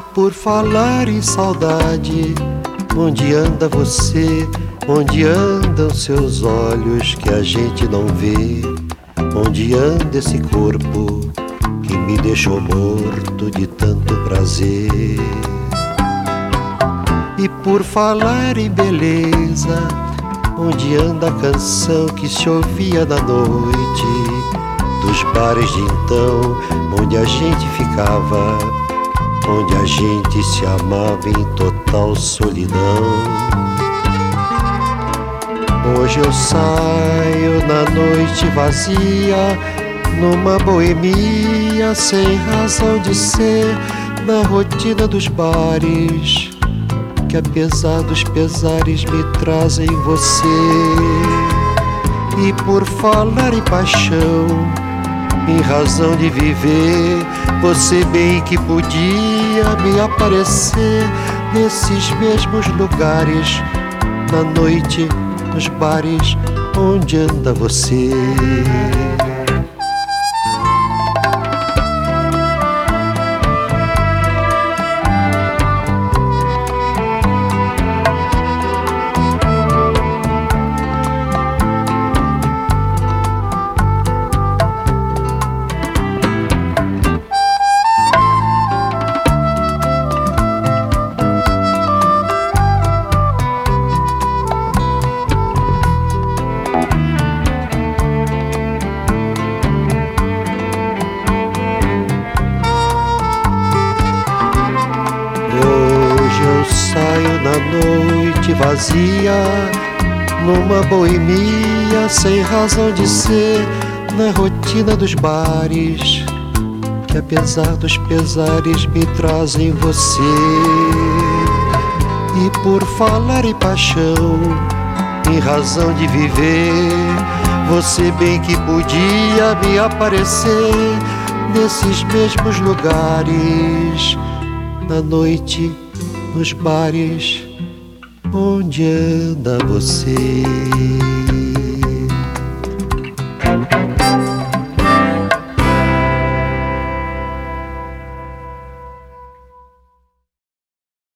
por falar em saudade, onde anda você? Onde andam seus olhos que a gente não vê? Onde anda esse corpo que me deixou morto de tanto prazer? E por falar em beleza, onde anda a canção que se ouvia na noite? Dos bares de então, onde a gente ficava, onde a gente se amava em total solidão. Hoje eu saio na noite vazia, numa boemia sem razão de ser, na rotina dos bares que apesar dos pesares me trazem você. E por falar em paixão, em razão de viver, você bem que podia me aparecer nesses mesmos lugares, na noite, nos bares, onde anda você. Vazia, numa boemia sem razão de ser, na rotina dos bares, que apesar dos pesares me trazem você. E por falar em paixão, em razão de viver, você bem que podia me aparecer nesses mesmos lugares, na noite, nos bares Onde anda você?